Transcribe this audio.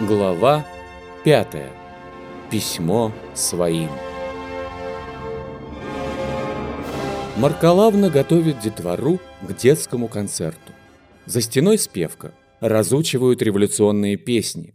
Глава 5. Письмо своим. Маркалавна готовит детвору к детскому концерту. За стеной спевка. Разучивают революционные песни.